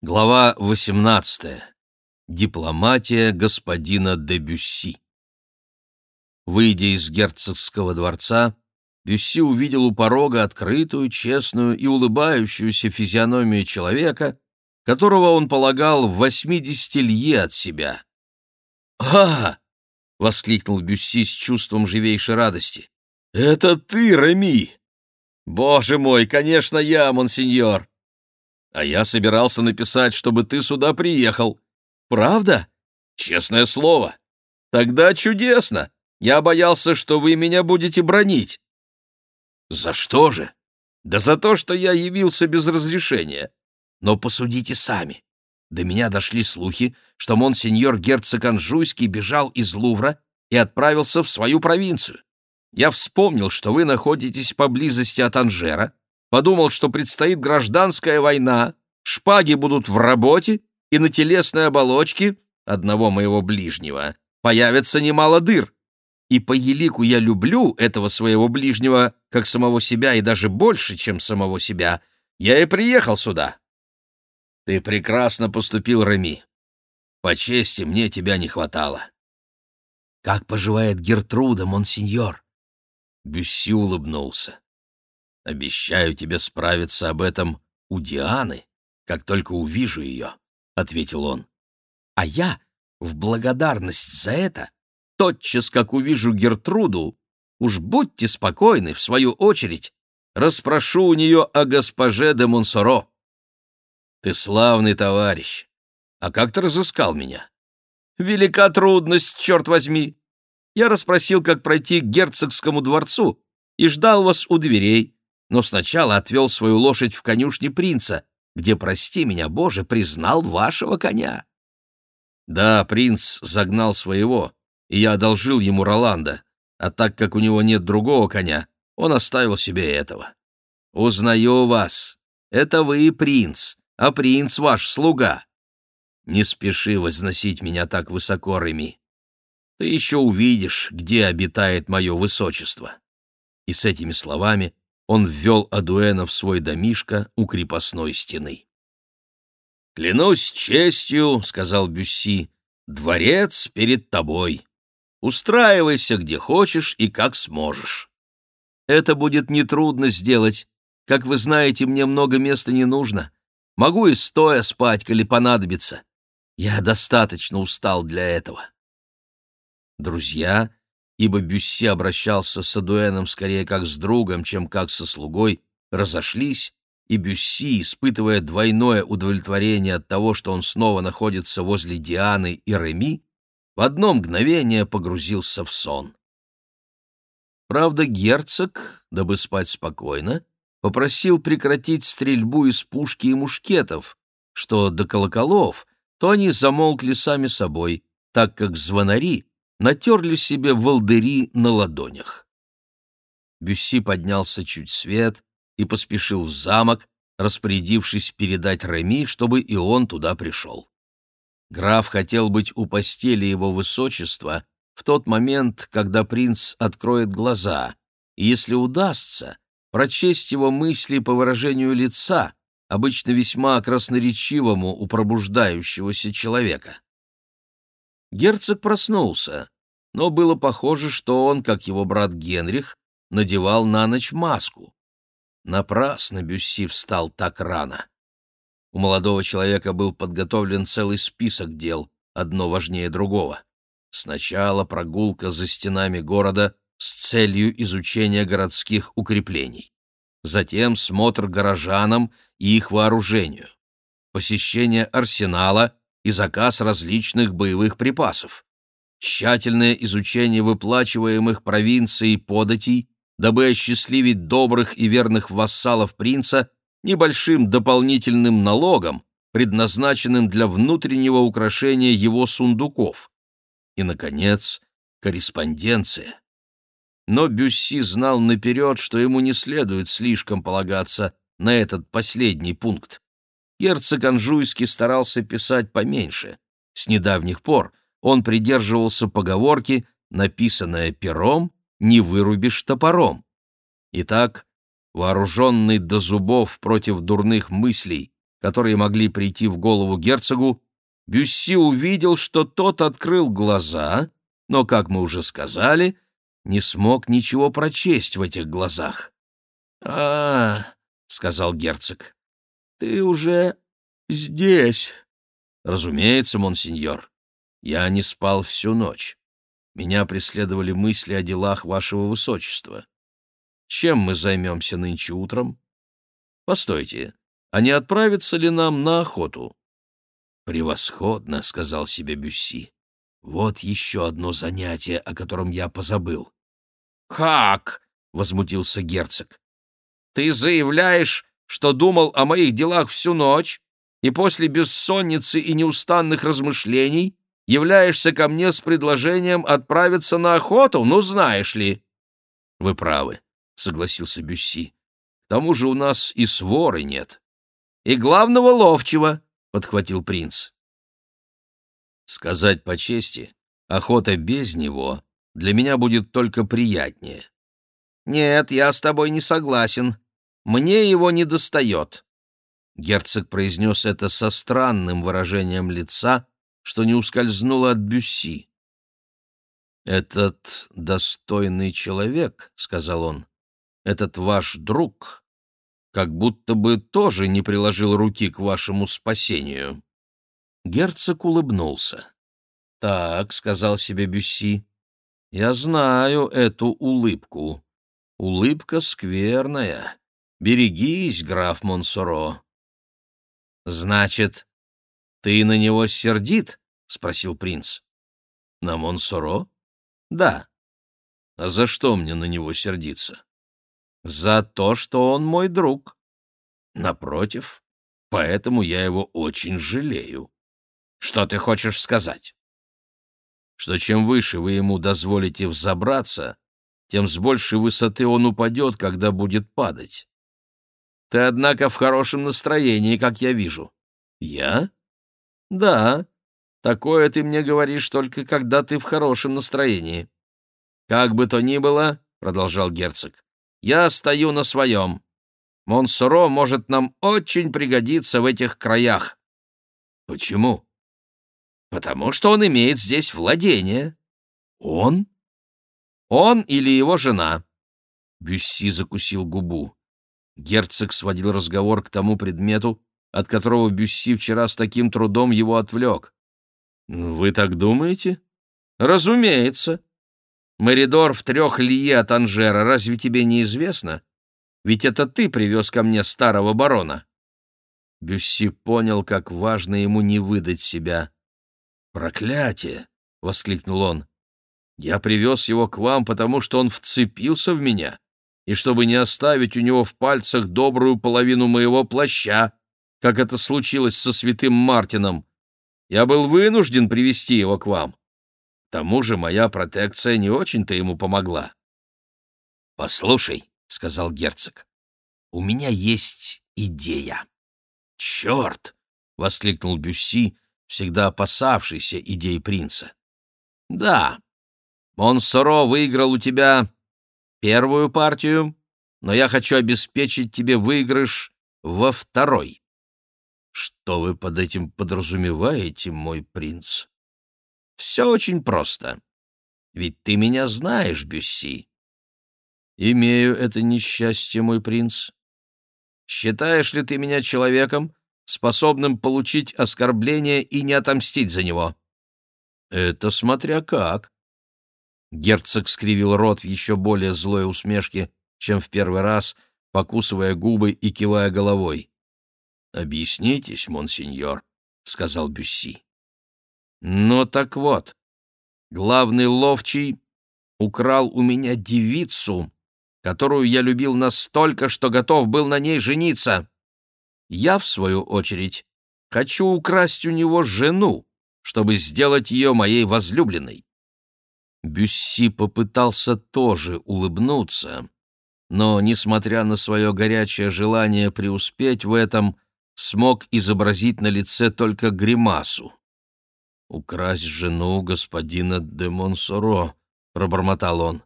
Глава 18. Дипломатия господина де Бюсси. Выйдя из герцогского дворца, Бюсси увидел у порога открытую, честную и улыбающуюся физиономию человека, которого он полагал в восьмидесяти лье от себя. «А!» — воскликнул Бюсси с чувством живейшей радости. «Это ты, Реми!» «Боже мой, конечно, я, монсеньор!» А я собирался написать, чтобы ты сюда приехал. Правда? Честное слово. Тогда чудесно. Я боялся, что вы меня будете бронить. За что же? Да за то, что я явился без разрешения. Но посудите сами. До меня дошли слухи, что монсеньор герцог Анжуйский бежал из Лувра и отправился в свою провинцию. Я вспомнил, что вы находитесь поблизости от Анжера, подумал, что предстоит гражданская война, шпаги будут в работе, и на телесной оболочке одного моего ближнего появится немало дыр. И по елику я люблю этого своего ближнего, как самого себя, и даже больше, чем самого себя. Я и приехал сюда. Ты прекрасно поступил, Реми. По чести, мне тебя не хватало. Как поживает Гертруда, монсеньор? Бюсси улыбнулся. «Обещаю тебе справиться об этом у Дианы, как только увижу ее», — ответил он. «А я, в благодарность за это, тотчас, как увижу Гертруду, уж будьте спокойны, в свою очередь, расспрошу у нее о госпоже де Монсоро. Ты славный товарищ. А как ты разыскал меня? Велика трудность, черт возьми. Я расспросил, как пройти к герцогскому дворцу, и ждал вас у дверей но сначала отвел свою лошадь в конюшне принца, где, прости меня, Боже, признал вашего коня. Да, принц загнал своего, и я одолжил ему Роланда, а так как у него нет другого коня, он оставил себе этого. Узнаю вас. Это вы принц, а принц ваш слуга. Не спеши возносить меня так высоко, Реми. Ты еще увидишь, где обитает мое высочество. И с этими словами он ввел Адуэна в свой домишко у крепостной стены. «Клянусь честью», — сказал Бюсси, — «дворец перед тобой. Устраивайся где хочешь и как сможешь. Это будет нетрудно сделать. Как вы знаете, мне много места не нужно. Могу и стоя спать, коли понадобится. Я достаточно устал для этого». Друзья ибо Бюсси обращался с Адуэном скорее как с другом, чем как со слугой, разошлись, и Бюсси, испытывая двойное удовлетворение от того, что он снова находится возле Дианы и Реми, в одно мгновение погрузился в сон. Правда, герцог, дабы спать спокойно, попросил прекратить стрельбу из пушки и мушкетов, что до колоколов, то они замолкли сами собой, так как звонари, натерли себе волдыри на ладонях. Бюсси поднялся чуть свет и поспешил в замок, распорядившись передать Реми, чтобы и он туда пришел. Граф хотел быть у постели его высочества в тот момент, когда принц откроет глаза, и, если удастся, прочесть его мысли по выражению лица, обычно весьма красноречивому у пробуждающегося человека. Герцог проснулся, но было похоже, что он, как его брат Генрих, надевал на ночь маску. Напрасно Бюсси встал так рано. У молодого человека был подготовлен целый список дел, одно важнее другого. Сначала прогулка за стенами города с целью изучения городских укреплений. Затем смотр горожанам и их вооружению. Посещение арсенала и заказ различных боевых припасов, тщательное изучение выплачиваемых провинцией податей, дабы осчастливить добрых и верных вассалов принца небольшим дополнительным налогом, предназначенным для внутреннего украшения его сундуков. И, наконец, корреспонденция. Но Бюсси знал наперед, что ему не следует слишком полагаться на этот последний пункт герцог Анжуйский старался писать поменьше. С недавних пор он придерживался поговорки «написанное пером не вырубишь топором». Итак, вооруженный до зубов против дурных мыслей которые могли прийти в голову герцогу, Бюсси увидел, что тот открыл глаза, но, как мы уже сказали, не смог ничего прочесть в этих глазах. «А, — сказал герцог, — ты уже здесь». «Разумеется, монсеньор. Я не спал всю ночь. Меня преследовали мысли о делах вашего высочества. Чем мы займемся нынче утром? Постойте, а не отправиться ли нам на охоту? Превосходно, сказал себе Бюсси. Вот еще одно занятие, о котором я позабыл. Как? возмутился герцог. Ты заявляешь, что думал о моих делах всю ночь, и после бессонницы и неустанных размышлений являешься ко мне с предложением отправиться на охоту, ну, знаешь ли. — Вы правы, — согласился Бюсси. — К тому же у нас и своры нет. — И главного ловчего, — подхватил принц. Сказать по чести, охота без него для меня будет только приятнее. Нет, я с тобой не согласен. Мне его не достает. Герцог произнес это со странным выражением лица, что не ускользнуло от Бюсси. «Этот достойный человек», — сказал он, — «этот ваш друг, как будто бы тоже не приложил руки к вашему спасению». Герцог улыбнулся. «Так», — сказал себе Бюсси, — «я знаю эту улыбку. Улыбка скверная. Берегись, граф Монсоро». «Значит, «Ты на него сердит?» — спросил принц. «На Монсоро?» «Да». «А за что мне на него сердиться?» «За то, что он мой друг». «Напротив, поэтому я его очень жалею». «Что ты хочешь сказать?» «Что чем выше вы ему дозволите взобраться, тем с большей высоты он упадет, когда будет падать. Ты, однако, в хорошем настроении, как я вижу». «Я?» «Да, такое ты мне говоришь только, когда ты в хорошем настроении». «Как бы то ни было», — продолжал герцог, — «я стою на своем. Монсоро может нам очень пригодиться в этих краях». «Почему?» «Потому что он имеет здесь владение». «Он?» «Он или его жена?» Бюсси закусил губу. Герцог сводил разговор к тому предмету, от которого Бюсси вчера с таким трудом его отвлек. «Вы так думаете?» «Разумеется. Моридор в трех лие от Анжера, разве тебе не известно? Ведь это ты привез ко мне старого барона». Бюсси понял, как важно ему не выдать себя. «Проклятие!» — воскликнул он. «Я привез его к вам, потому что он вцепился в меня, и чтобы не оставить у него в пальцах добрую половину моего плаща, как это случилось со святым Мартином. Я был вынужден привести его к вам. К тому же моя протекция не очень-то ему помогла. «Послушай», — сказал герцог, — «у меня есть идея». «Черт!» — воскликнул Бюсси, всегда опасавшийся идей принца. «Да, Монсоро выиграл у тебя первую партию, но я хочу обеспечить тебе выигрыш во второй. Что вы под этим подразумеваете, мой принц? Все очень просто. Ведь ты меня знаешь, Бюсси. Имею это несчастье, мой принц. Считаешь ли ты меня человеком, способным получить оскорбление и не отомстить за него? Это смотря как. Герцог скривил рот в еще более злой усмешке, чем в первый раз, покусывая губы и кивая головой. «Объяснитесь, монсеньор», — сказал Бюсси. «Ну так вот, главный ловчий украл у меня девицу, которую я любил настолько, что готов был на ней жениться. Я, в свою очередь, хочу украсть у него жену, чтобы сделать ее моей возлюбленной». Бюсси попытался тоже улыбнуться, но, несмотря на свое горячее желание преуспеть в этом, — смог изобразить на лице только гримасу. «Украсть жену господина де Монсоро», — пробормотал он.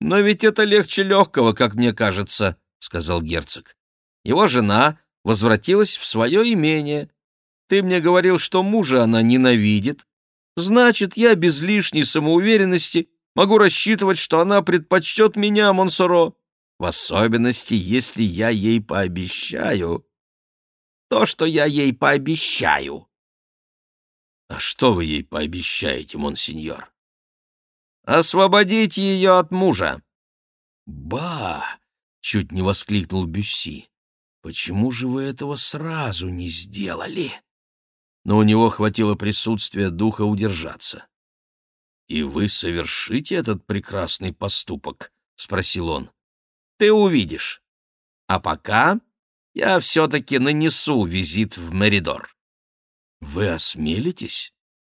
«Но ведь это легче легкого, как мне кажется», — сказал герцог. «Его жена возвратилась в свое имение. Ты мне говорил, что мужа она ненавидит. Значит, я без лишней самоуверенности могу рассчитывать, что она предпочтет меня, Монсоро, в особенности, если я ей пообещаю то, что я ей пообещаю. — А что вы ей пообещаете, монсеньор? — Освободить ее от мужа. — Ба! — чуть не воскликнул Бюсси. — Почему же вы этого сразу не сделали? Но у него хватило присутствия духа удержаться. — И вы совершите этот прекрасный поступок? — спросил он. — Ты увидишь. А пока я все-таки нанесу визит в Меридор. Вы осмелитесь?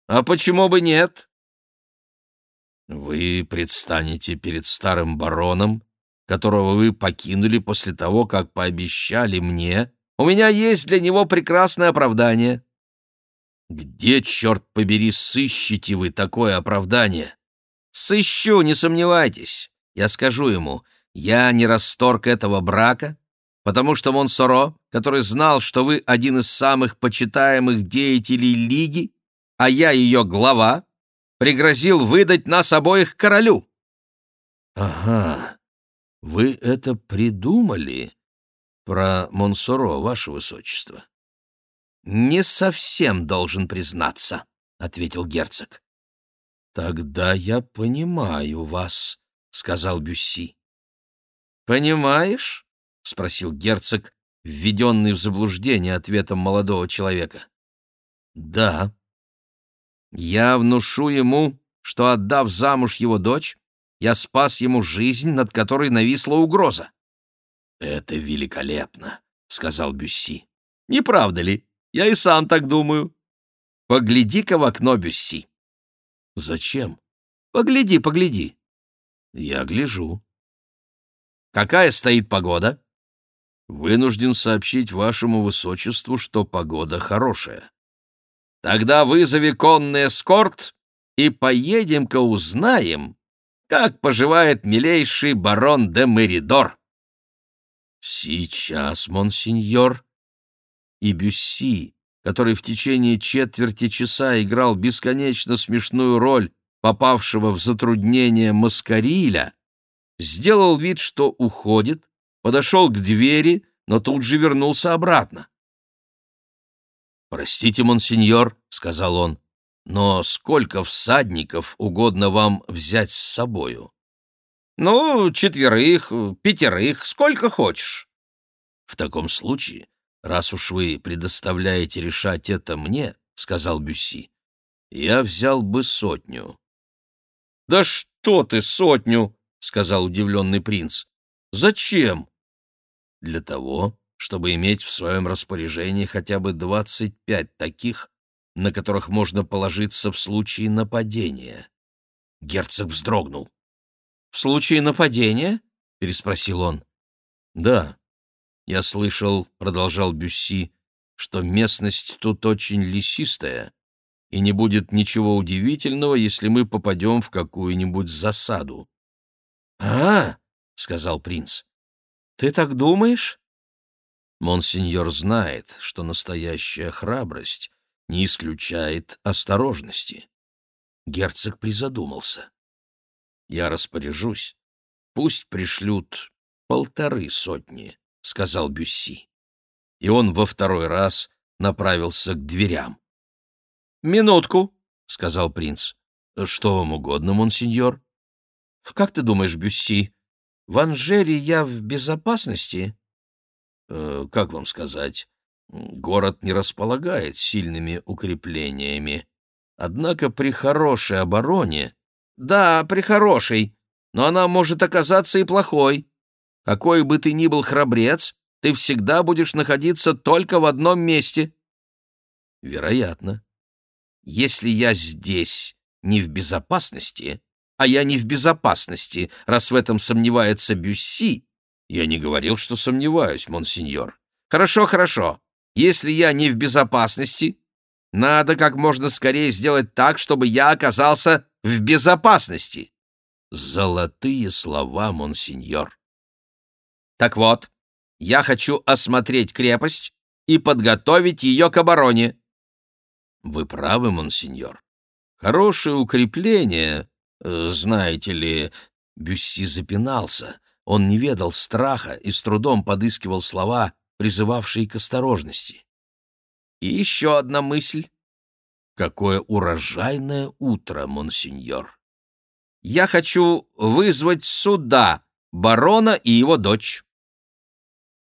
А почему бы нет? Вы предстанете перед старым бароном, которого вы покинули после того, как пообещали мне. У меня есть для него прекрасное оправдание. Где, черт побери, сыщете вы такое оправдание? Сыщу, не сомневайтесь. Я скажу ему, я не расторг этого брака, потому что Монсоро, который знал, что вы один из самых почитаемых деятелей Лиги, а я ее глава, пригрозил выдать нас обоих королю». «Ага, вы это придумали про Монсоро, ваше высочество?» «Не совсем должен признаться», — ответил герцог. «Тогда я понимаю вас», — сказал Бюсси. «Понимаешь?» — спросил герцог, введенный в заблуждение ответом молодого человека. «Да». «Я внушу ему, что, отдав замуж его дочь, я спас ему жизнь, над которой нависла угроза». «Это великолепно», — сказал Бюсси. «Не правда ли? Я и сам так думаю». «Погляди-ка в окно, Бюсси». «Зачем?» «Погляди, погляди». «Я гляжу». «Какая стоит погода?» вынужден сообщить вашему высочеству, что погода хорошая. Тогда вызови конный эскорт и поедем-ка узнаем, как поживает милейший барон де Меридор. Сейчас, монсеньор. И Бюсси, который в течение четверти часа играл бесконечно смешную роль попавшего в затруднение Маскариля, сделал вид, что уходит, подошел к двери, но тут же вернулся обратно. «Простите, монсеньор», — сказал он, — «но сколько всадников угодно вам взять с собою?» «Ну, четверых, пятерых, сколько хочешь». «В таком случае, раз уж вы предоставляете решать это мне», — сказал Бюсси, — «я взял бы сотню». «Да что ты сотню!» — сказал удивленный принц. «Зачем?» для того, чтобы иметь в своем распоряжении хотя бы 25 таких, на которых можно положиться в случае нападения. Герцог вздрогнул. «В случае нападения?» — переспросил он. «Да. Я слышал, — продолжал Бюсси, — что местность тут очень лесистая, и не будет ничего удивительного, если мы попадем в какую-нибудь засаду». «А, — сказал принц, ты так думаешь? Монсеньор знает, что настоящая храбрость не исключает осторожности. Герцог призадумался. Я распоряжусь. Пусть пришлют полторы сотни, сказал Бюсси. И он во второй раз направился к дверям. Минутку, сказал принц. Что вам угодно, монсеньор? Как ты думаешь, Бюсси, в Анжере я в безопасности? Э, как вам сказать? Город не располагает сильными укреплениями. Однако при хорошей обороне... Да, при хорошей, но она может оказаться и плохой. Какой бы ты ни был храбрец, ты всегда будешь находиться только в одном месте. Вероятно. Если я здесь не в безопасности, а я не в безопасности, раз в этом сомневается Бюсси. Я не говорил, что сомневаюсь, монсеньор. Хорошо, хорошо. Если я не в безопасности, надо как можно скорее сделать так, чтобы я оказался в безопасности. Золотые слова, монсеньор. Так вот, Я хочу осмотреть крепость и подготовить ее к обороне». «Вы правы, монсеньор. Хорошее укрепление, э, знаете ли...» Бюсси запинался. Он не ведал страха и с трудом подыскивал слова, призывавшие к осторожности. «И еще одна мысль». «Какое урожайное утро, монсеньор!» «Я хочу вызвать сюда барона и его дочь».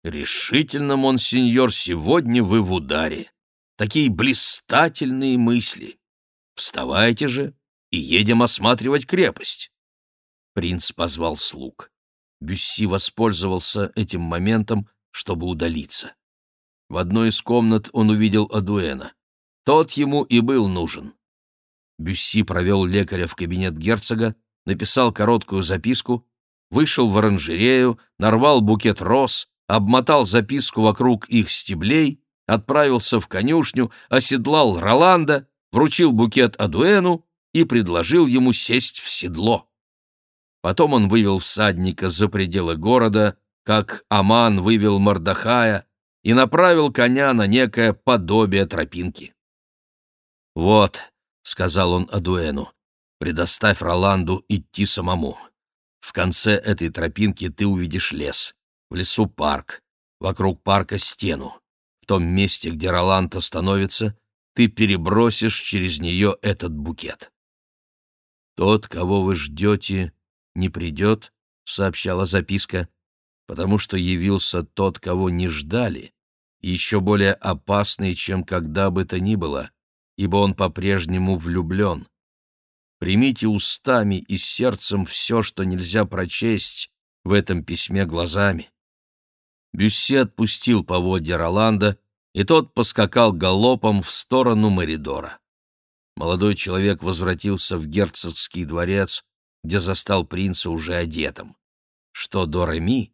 «Решительно, монсеньор, сегодня вы в ударе. Такие блистательные мысли. Вставайте же и едем осматривать крепость». Принц позвал слуг. Бюсси воспользовался этим моментом, чтобы удалиться. В одной из комнат он увидел Адуэна. Тот ему и был нужен. Бюсси провел лекаря в кабинет герцога, написал короткую записку, вышел в оранжерею, нарвал букет роз, обмотал записку вокруг их стеблей, отправился в конюшню, оседлал Роланда, вручил букет Адуэну и предложил ему сесть в седло. Потом он вывел всадника за пределы города, как Аман вывел Мордахая, и направил коня на некое подобие тропинки. «Вот», — сказал он Адуэну, — «предоставь Роланду идти самому. В конце этой тропинки ты увидишь лес, в лесу парк, вокруг парка стену. В том месте, где Роланд остановится, ты перебросишь через нее этот букет. Тот, кого вы ждете, не придет, — сообщала записка, — потому что явился тот, кого не ждали, еще более опасный, чем когда бы то ни было, ибо он по-прежнему влюблен. Примите устами и сердцем все, что нельзя прочесть в этом письме глазами. Бюсси отпустил поводья Роланда, и тот поскакал галопом в сторону Меридора. Молодой человек возвратился в герцогский дворец, где застал принца уже одетым. Что до Реми,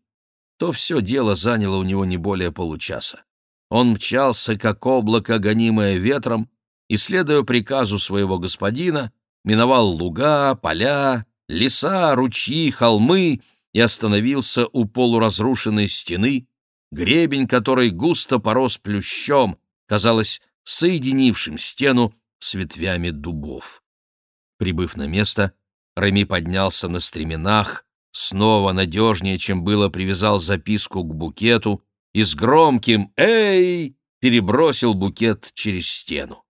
то все дело заняло у него не более получаса. Он мчался, как облако, гонимое ветром, и, следуя приказу своего господина, миновал луга, поля, леса, ручьи, холмы и остановился у полуразрушенной стены, гребень которой густо порос плющом, казалось, соединившим стену с ветвями дубов. Прибыв на место, Реми поднялся на стременах, снова надежнее, чем было, привязал записку к букету и с громким «Эй!» перебросил букет через стену.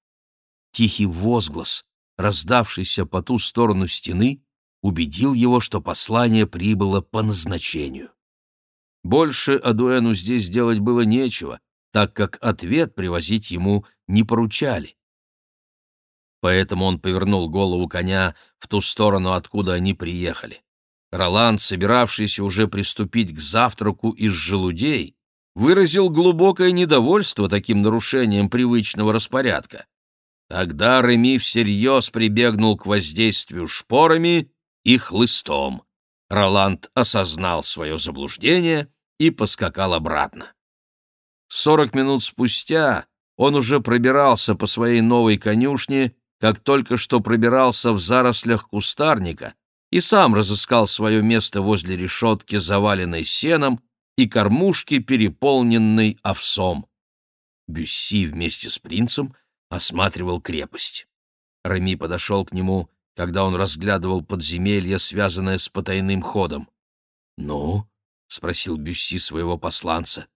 Тихий возглас, раздавшийся по ту сторону стены, убедил его, что послание прибыло по назначению. Больше Адуэну здесь делать было нечего, так как ответ привозить ему не поручали поэтому он повернул голову коня в ту сторону, откуда они приехали. Роланд, собиравшийся уже приступить к завтраку из желудей, выразил глубокое недовольство таким нарушением привычного распорядка. Тогда Реми всерьез прибегнул к воздействию шпорами и хлыстом. Роланд осознал свое заблуждение и поскакал обратно. Сорок минут спустя он уже пробирался по своей новой конюшне как только что пробирался в зарослях кустарника и сам разыскал свое место возле решетки, заваленной сеном, и кормушки, переполненной овсом. Бюсси вместе с принцем осматривал крепость. Реми подошел к нему, когда он разглядывал подземелье, связанное с потайным ходом. «Ну?» — спросил Бюсси своего посланца.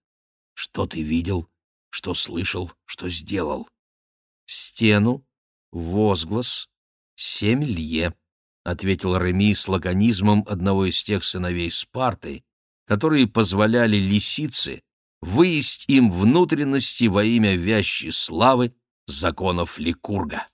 «Что ты видел? Что слышал? Что сделал?» «Стену, возглас, семь лье», — ответил Реми с лаконизмом одного из тех сыновей Спарты, которые позволяли лисице выесть им внутренности во имя вящей славы законов Ликурга.